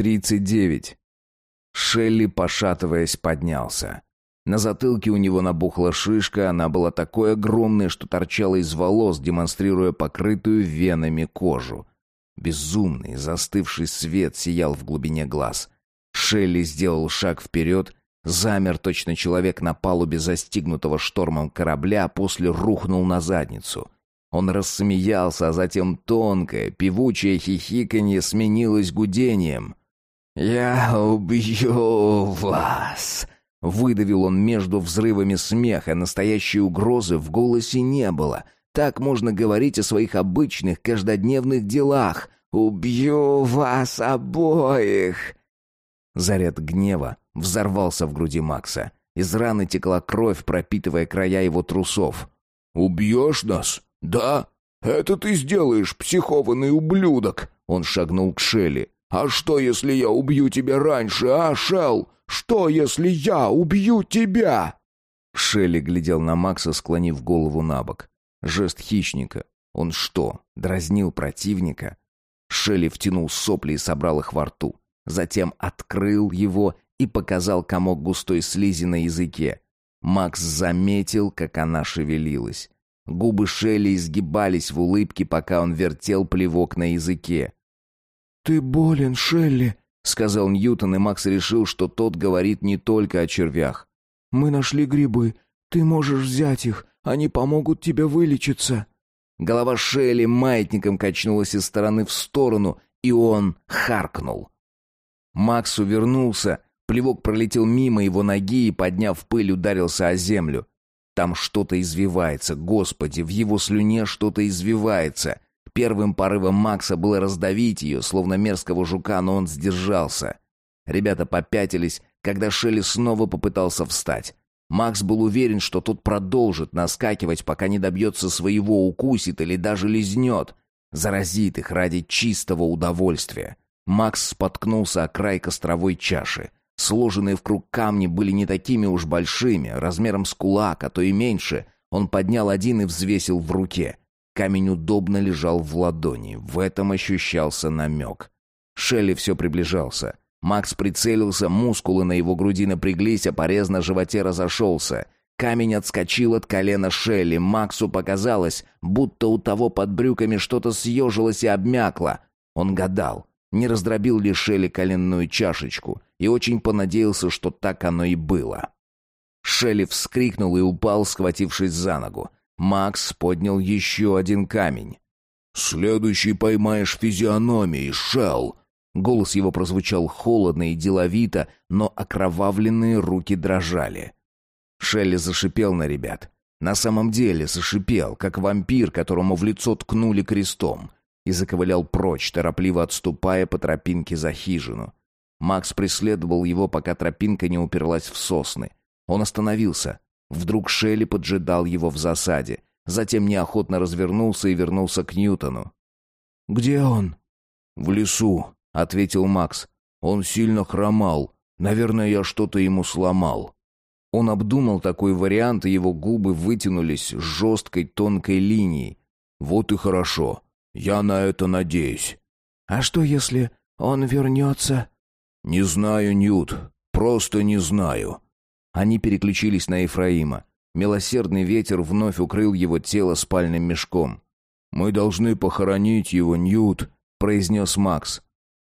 Тридцать девять. Шелли, пошатываясь, поднялся. На затылке у него набухла шишка, она была такой огромной, что торчала из волос, демонстрируя покрытую венами кожу. Безумный, застывший свет сиял в глубине глаз. Шелли сделал шаг вперед, замер точно человек на палубе застигнутого штормом корабля, а после рухнул на задницу. Он рассмеялся, а затем тонкое, певучее хихиканье сменилось гудением. «Я убью вас!» Выдавил он между взрывами смеха, настоящей угрозы в голосе не было. Так можно говорить о своих обычных каждодневных делах. «Убью вас обоих!» Заряд гнева взорвался в груди Макса. Из раны текла кровь, пропитывая края его трусов. «Убьешь нас? Да? Это ты сделаешь, психованный ублюдок!» Он шагнул к Шелли. «А что, если я убью тебя раньше, а, Шелл? Что, если я убью тебя?» Шелли глядел на Макса, склонив голову на бок. Жест хищника. Он что, дразнил противника? Шелли втянул сопли и собрал их во рту. Затем открыл его и показал комок густой слизи на языке. Макс заметил, как она шевелилась. Губы Шелли изгибались в улыбке, пока он вертел плевок на языке. «Ты болен, Шелли», — сказал Ньютон, и Макс решил, что тот говорит не только о червях. «Мы нашли грибы. Ты можешь взять их. Они помогут тебе вылечиться». Голова Шелли маятником качнулась из стороны в сторону, и он харкнул. Макс увернулся, плевок пролетел мимо его ноги и, подняв пыль, ударился о землю. Там что-то извивается, господи, в его слюне что-то извивается. Первым порывом Макса было раздавить ее, словно мерзкого жука, но он сдержался. Ребята попятились, когда Шелли снова попытался встать. Макс был уверен, что тот продолжит наскакивать, пока не добьется своего, укусит или даже лизнет. Заразит их ради чистого удовольствия. Макс споткнулся о край костровой чаши. Сложенные в круг камни были не такими уж большими, размером с кулак, а то и меньше. Он поднял один и взвесил в руке. Камень удобно лежал в ладони. В этом ощущался намек. Шелли все приближался. Макс прицелился, мускулы на его груди напряглись, а порез на животе разошелся. Камень отскочил от колена Шелли. Максу показалось, будто у того под брюками что-то съежилось и обмякло. Он гадал, не раздробил ли Шелли коленную чашечку, и очень понадеялся, что так оно и было. Шелли вскрикнул и упал, схватившись за ногу. Макс поднял еще один камень. «Следующий поймаешь физиономией, Шелл!» Голос его прозвучал холодно и деловито, но окровавленные руки дрожали. Шелли зашипел на ребят. На самом деле зашипел, как вампир, которому в лицо ткнули крестом, и заковылял прочь, торопливо отступая по тропинке за хижину. Макс преследовал его, пока тропинка не уперлась в сосны. Он остановился, Вдруг Шелли поджидал его в засаде. Затем неохотно развернулся и вернулся к Ньютону. «Где он?» «В лесу», — ответил Макс. «Он сильно хромал. Наверное, я что-то ему сломал». Он обдумал такой вариант, и его губы вытянулись жесткой тонкой линией. «Вот и хорошо. Я на это надеюсь». «А что, если он вернется?» «Не знаю, Ньют. Просто не знаю». Они переключились на Ефраима. Милосердный ветер вновь укрыл его тело спальным мешком. «Мы должны похоронить его, Ньют», — произнес Макс.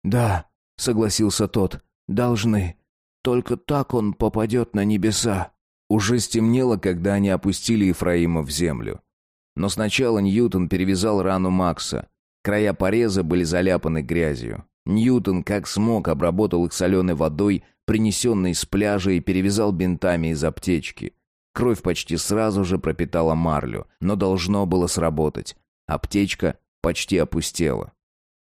«Да», — согласился тот, — «должны. Только так он попадет на небеса». Уже стемнело, когда они опустили Ефраима в землю. Но сначала Ньютон перевязал рану Макса. Края пореза были заляпаны грязью. Ньютон, как смог, обработал их соленой водой принесенный с пляжа, и перевязал бинтами из аптечки. Кровь почти сразу же пропитала марлю, но должно было сработать. Аптечка почти опустела.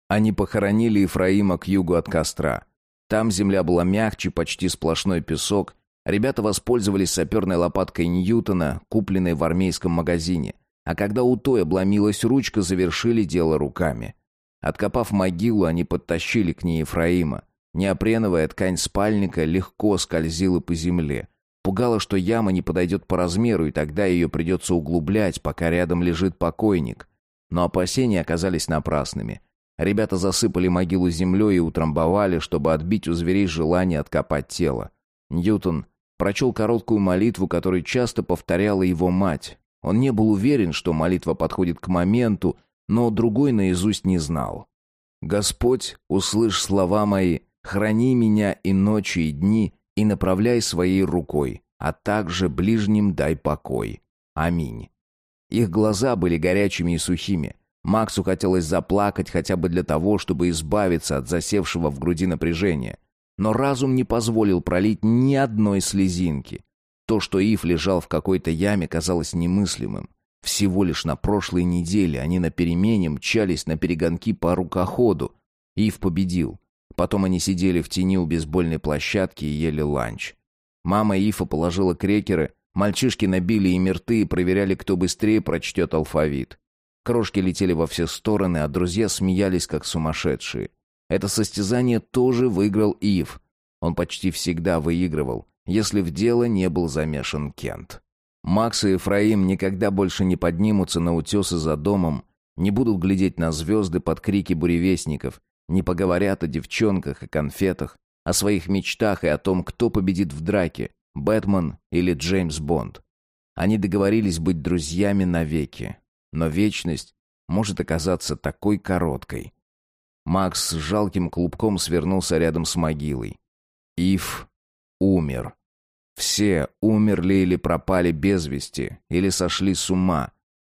Они похоронили Ефраима к югу от костра. Там земля была мягче, почти сплошной песок. Ребята воспользовались саперной лопаткой Ньютона, купленной в армейском магазине. А когда у той обломилась ручка, завершили дело руками. Откопав могилу, они подтащили к ней Ефраима. Неопреновая ткань спальника легко скользила по земле. Пугало, что яма не подойдет по размеру, и тогда ее придется углублять, пока рядом лежит покойник. Но опасения оказались напрасными. Ребята засыпали могилу землей и утрамбовали, чтобы отбить у зверей желание откопать тело. Ньютон прочел короткую молитву, которую часто повторяла его мать. Он не был уверен, что молитва подходит к моменту, но другой наизусть не знал. «Господь, услышь слова мои, храни меня и ночи, и дни, и направляй своей рукой, а также ближним дай покой. Аминь». Их глаза были горячими и сухими. Максу хотелось заплакать хотя бы для того, чтобы избавиться от засевшего в груди напряжения. Но разум не позволил пролить ни одной слезинки. То, что Ив лежал в какой-то яме, казалось немыслимым. Всего лишь на прошлой неделе они на перемене мчались на перегонки по рукоходу. Ив победил. Потом они сидели в тени у бейсбольной площадки и ели ланч. Мама Ифа положила крекеры, мальчишки набили им рты и проверяли, кто быстрее прочтет алфавит. Крошки летели во все стороны, а друзья смеялись, как сумасшедшие. Это состязание тоже выиграл Ив. Он почти всегда выигрывал, если в дело не был замешан Кент. Макс и Ефраим никогда больше не поднимутся на утесы за домом, не будут глядеть на звезды под крики буревестников, не поговорят о девчонках и конфетах, о своих мечтах и о том, кто победит в драке, Бэтмен или Джеймс Бонд. Они договорились быть друзьями навеки, но вечность может оказаться такой короткой. Макс с жалким клубком свернулся рядом с могилой. Ив умер. Все умерли или пропали без вести, или сошли с ума.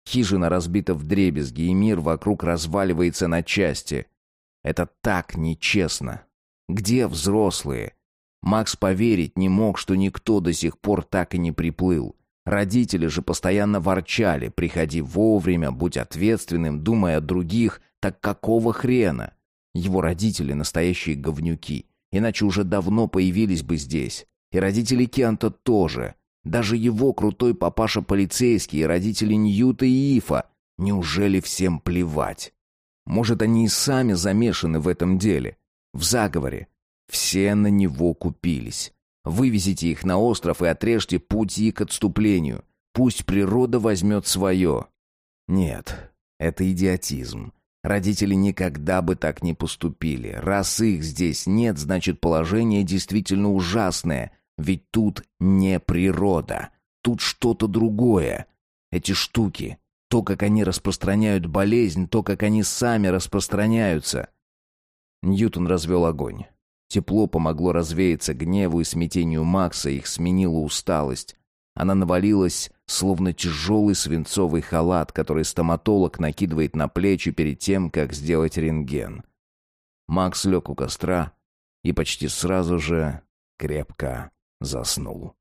Хижина разбита в дребезги, и мир вокруг разваливается на части. Это так нечестно. Где взрослые? Макс поверить не мог, что никто до сих пор так и не приплыл. Родители же постоянно ворчали, приходи вовремя, будь ответственным, думай о других, так какого хрена? Его родители настоящие говнюки, иначе уже давно появились бы здесь. И родители Кента тоже. Даже его крутой папаша полицейский и родители Ньюта и Ифа. Неужели всем плевать? Может, они и сами замешаны в этом деле? В заговоре? Все на него купились. Вывезите их на остров и отрежьте пути к отступлению. Пусть природа возьмет свое. Нет, это идиотизм. Родители никогда бы так не поступили. Раз их здесь нет, значит положение действительно ужасное. Ведь тут не природа. Тут что-то другое. Эти штуки. То, как они распространяют болезнь, то, как они сами распространяются. Ньютон развел огонь. Тепло помогло развеяться гневу и смятению Макса, их сменила усталость. Она навалилась, словно тяжелый свинцовый халат, который стоматолог накидывает на плечи перед тем, как сделать рентген. Макс лег у костра и почти сразу же крепко заснул.